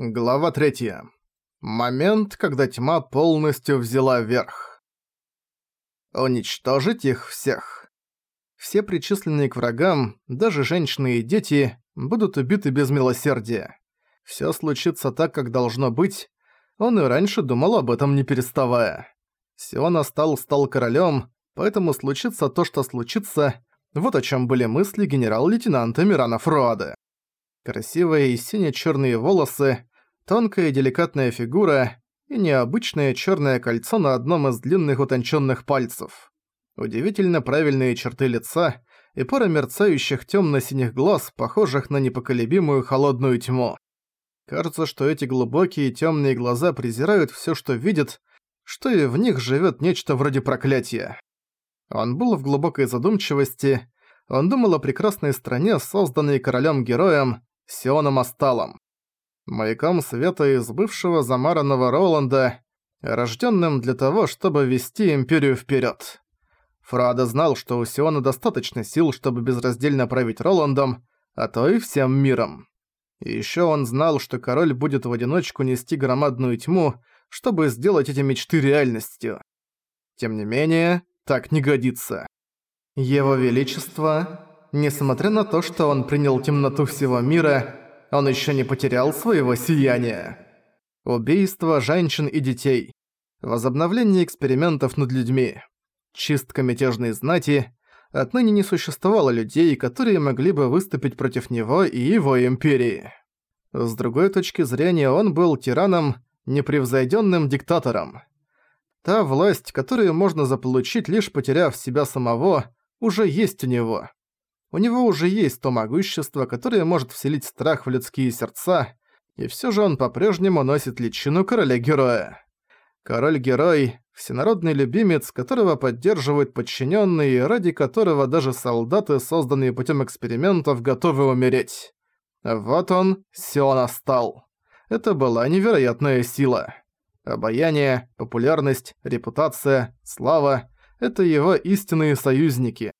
Глава 3. Момент, когда тьма полностью взяла верх. Уничтожить их всех. Все причисленные к врагам, даже женщины и дети, будут убиты без милосердия. Всё случится так, как должно быть. Он и раньше думал об этом не переставая. Сиона стал стал королем, поэтому случится то, что случится. Вот о чем были мысли генерал-лейтенанта Мирана Фруада. Красивые и сине-чёрные волосы, Тонкая деликатная фигура и необычное черное кольцо на одном из длинных утонченных пальцев. Удивительно правильные черты лица и пара мерцающих темно-синих глаз, похожих на непоколебимую холодную тьму. Кажется, что эти глубокие темные глаза презирают все, что видят, что и в них живет нечто вроде проклятия. Он был в глубокой задумчивости, он думал о прекрасной стране, созданной королем-героем Сионом Асталом маяком света из бывшего замаранного Роланда, рожденным для того, чтобы вести Империю вперед. Фрада знал, что у Сиона достаточно сил, чтобы безраздельно править Роландом, а то и всем миром. И ещё он знал, что король будет в одиночку нести громадную тьму, чтобы сделать эти мечты реальностью. Тем не менее, так не годится. Его Величество, несмотря на то, что он принял темноту всего мира, он еще не потерял своего сияния. Убийство женщин и детей. Возобновление экспериментов над людьми. Чистка мятежной знати. Отныне не существовало людей, которые могли бы выступить против него и его империи. С другой точки зрения, он был тираном, непревзойденным диктатором. Та власть, которую можно заполучить, лишь потеряв себя самого, уже есть у него. У него уже есть то могущество, которое может вселить страх в людские сердца, и всё же он по-прежнему носит личину короля-героя. Король-герой – всенародный любимец, которого поддерживают подчиненные, ради которого даже солдаты, созданные путем экспериментов, готовы умереть. Вот он, Сиона стал. Это была невероятная сила. Обаяние, популярность, репутация, слава – это его истинные союзники.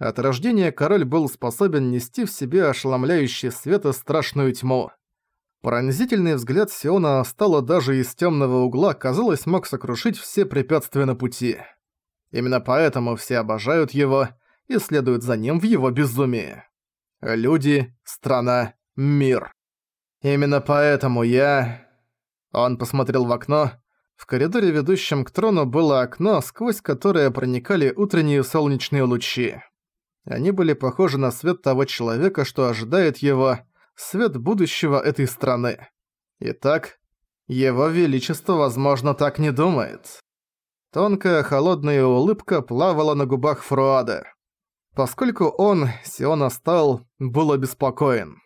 От рождения король был способен нести в себе ошеломляющий свет и страшную тьму. Пронзительный взгляд Сиона стало даже из темного угла, казалось, мог сокрушить все препятствия на пути. Именно поэтому все обожают его и следуют за ним в его безумии. Люди, страна, мир. Именно поэтому я... Он посмотрел в окно. В коридоре, ведущем к трону, было окно, сквозь которое проникали утренние солнечные лучи. Они были похожи на свет того человека, что ожидает его, свет будущего этой страны. Итак, его Величество, возможно, так не думает. Тонкая холодная улыбка плавала на губах Фруада. Поскольку он, Сиона стал, был обеспокоен.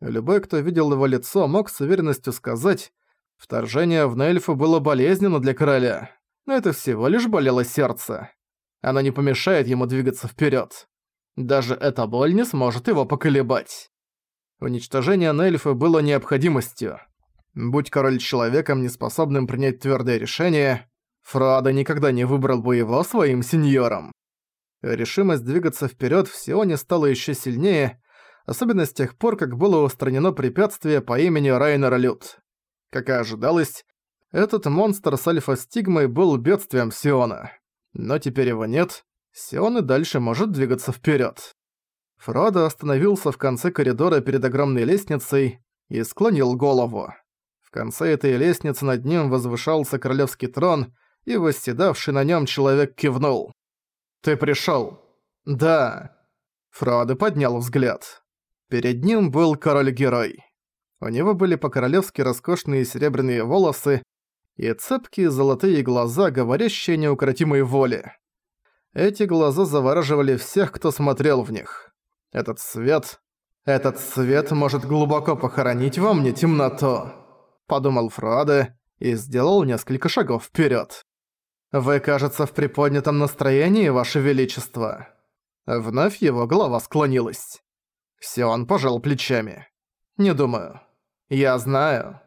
Любой, кто видел его лицо, мог с уверенностью сказать, вторжение в Нельфу было болезненно для короля, но это всего лишь болело сердце. Оно не помешает ему двигаться вперед. Даже эта боль не сможет его поколебать. Уничтожение Нельфа было необходимостью. Будь король человеком, неспособным принять твердое решение, Фрада никогда не выбрал бы его своим сеньором. Решимость двигаться вперед в Сионе стала еще сильнее, особенно с тех пор, как было устранено препятствие по имени Райнера Лют. Как и ожидалось, этот монстр с альфа-стигмой был бедствием Сиона. Но теперь его нет, Сион и дальше может двигаться вперед. Фродо остановился в конце коридора перед огромной лестницей и склонил голову. В конце этой лестницы над ним возвышался королевский трон, и восседавший на нем человек кивнул. «Ты пришел? «Да». Фродо поднял взгляд. Перед ним был король-герой. У него были по-королевски роскошные серебряные волосы и цепкие золотые глаза, говорящие неукротимой воле. Эти глаза завораживали всех, кто смотрел в них. Этот свет... Этот свет может глубоко похоронить во мне темноту, подумал Фруаде и сделал несколько шагов вперед. Вы, кажется, в приподнятом настроении, Ваше Величество. Вновь его голова склонилась. Сион пожал плечами. Не думаю. Я знаю.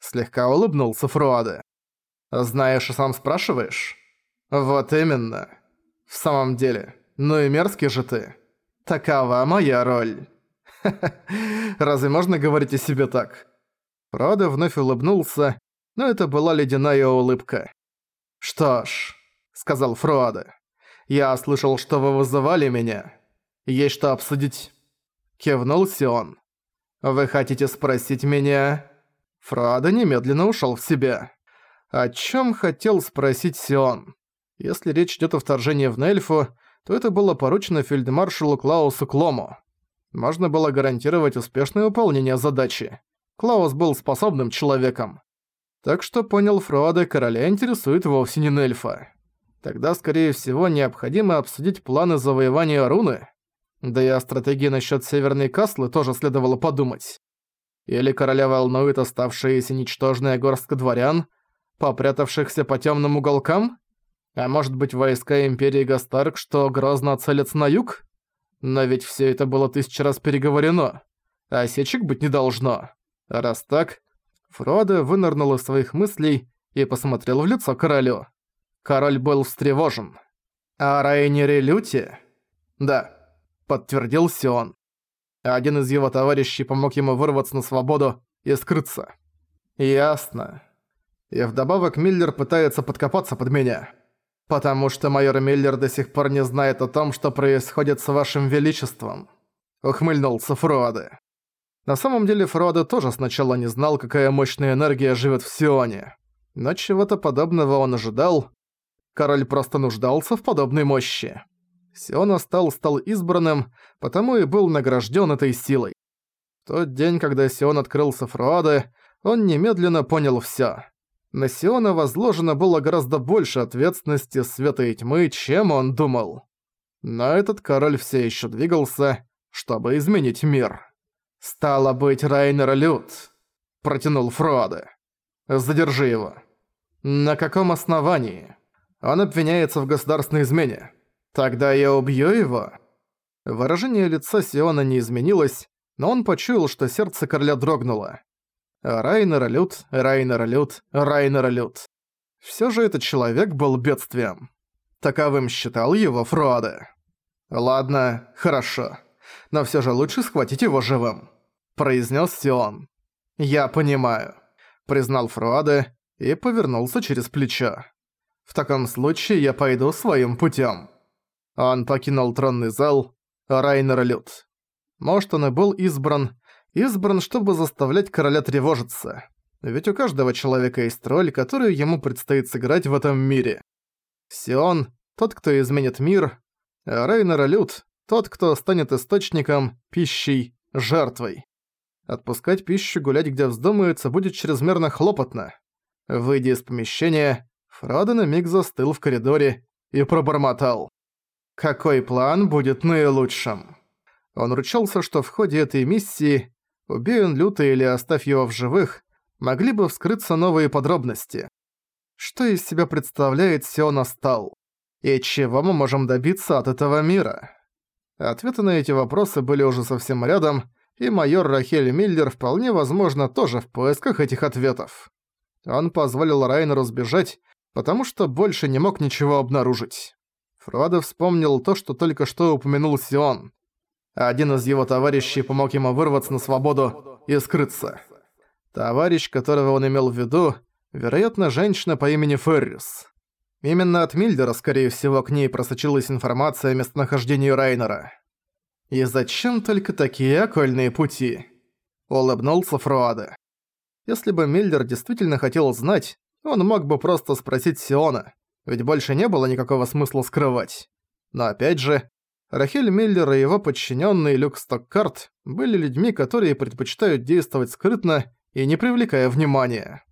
Слегка улыбнулся Фруаде. Знаешь и сам спрашиваешь? Вот именно. В самом деле, ну и мерзкий же ты. Такова моя роль. Разве можно говорить о себе так? Фродо вновь улыбнулся, но это была ледяная улыбка. «Что ж», — сказал Фродо, — «я слышал, что вы вызывали меня. Есть что обсудить?» Кивнул Сион. «Вы хотите спросить меня?» Фродо немедленно ушёл в себя. О чём хотел спросить Сион? Если речь идёт о вторжении в Нельфу, то это было поручено фельдмаршалу Клаусу Клому. Можно было гарантировать успешное выполнение задачи. Клаус был способным человеком. Так что понял Фродо, короля интересует вовсе не Нельфа. Тогда, скорее всего, необходимо обсудить планы завоевания руны. Да и о стратегии насчёт Северной Каслы тоже следовало подумать. Или короля волнует оставшаяся ничтожная горстка дворян, попрятавшихся по тёмным уголкам? А может быть войска Империи Гастарк, что грозно целятся на юг? Но ведь всё это было тысячу раз переговорено. А осечек быть не должно. А раз так, Фродо вынырнул из своих мыслей и посмотрел в лицо королю. Король был встревожен. «О Райнере Люте?» «Да», — подтвердил Сион. Один из его товарищей помог ему вырваться на свободу и скрыться. «Ясно. И вдобавок Миллер пытается подкопаться под меня. Потому что майор Миллер до сих пор не знает о том, что происходит с вашим величеством», — ухмыльнулся Фродо. На самом деле Фродо тоже сначала не знал, какая мощная энергия живет в Сионе. Но чего-то подобного он ожидал. Король просто нуждался в подобной мощи. Сиона стал стал избранным, потому и был награжден этой силой. В тот день, когда Сион открылся Фруаде, он немедленно понял все. На Сиона возложено было гораздо больше ответственности света тьмы, чем он думал. Но этот король все еще двигался, чтобы изменить мир. «Стало быть, Райнер Лют», — протянул Фруаде. «Задержи его». «На каком основании?» «Он обвиняется в государственной измене». «Тогда я убью его?» Выражение лица Сиона не изменилось, но он почуял, что сердце короля дрогнуло. Райнер Лют, Райнер Лют, Райнер Лют. Всё же этот человек был бедствием. Таковым считал его Фруаде. «Ладно, хорошо. Но всё же лучше схватить его живым», — произнёс Сион. «Я понимаю», — признал Фруаде и повернулся через плечо. «В таком случае я пойду своим путём». Он покинул тронный зал Райнер Лют. Может, он и был избран, избран, чтобы заставлять короля тревожиться. Ведь у каждого человека есть роль, которую ему предстоит сыграть в этом мире. Сион – тот, кто изменит мир, а Райнер Лют – тот, кто станет источником, пищей, жертвой. Отпускать пищу гулять, где вздумается, будет чрезмерно хлопотно. Выйдя из помещения, Фродо на миг застыл в коридоре и пробормотал. Какой план будет наилучшим? Он ручался, что в ходе этой миссии, убей он люто или оставь его в живых, могли бы вскрыться новые подробности. Что из себя представляет Сиона Стал? И чего мы можем добиться от этого мира? Ответы на эти вопросы были уже совсем рядом, и майор Рахель Миллер вполне возможно тоже в поисках этих ответов. Он позволил Райнеру сбежать, потому что больше не мог ничего обнаружить. Фродо вспомнил то, что только что упомянул Сион. Один из его товарищей помог ему вырваться на свободу и скрыться. Товарищ, которого он имел в виду, вероятно, женщина по имени Феррис. Именно от Мильдера, скорее всего, к ней просочилась информация о местонахождении Райнера. «И зачем только такие окольные пути?» – улыбнулся Фруаде. Если бы Мильдер действительно хотел знать, он мог бы просто спросить Сиона, ведь больше не было никакого смысла скрывать. Но опять же, Рахель Миллер и его подчиненный Люк Стоккарт были людьми, которые предпочитают действовать скрытно и не привлекая внимания.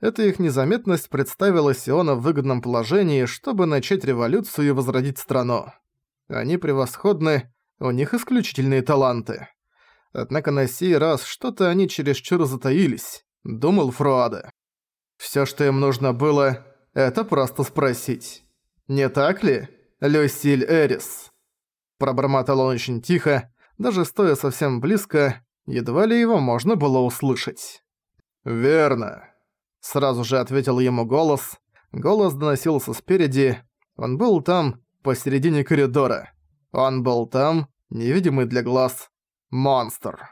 Эта их незаметность представила Сиона в выгодном положении, чтобы начать революцию и возродить страну. Они превосходны, у них исключительные таланты. Однако на сей раз что-то они чересчур затаились, думал Фруаде. Всё, что им нужно было, это просто спросить. Не так ли, Люсиль Эрис?» Пробормотал он очень тихо, даже стоя совсем близко, едва ли его можно было услышать. «Верно», — сразу же ответил ему голос. Голос доносился спереди. Он был там, посередине коридора. Он был там, невидимый для глаз, монстр.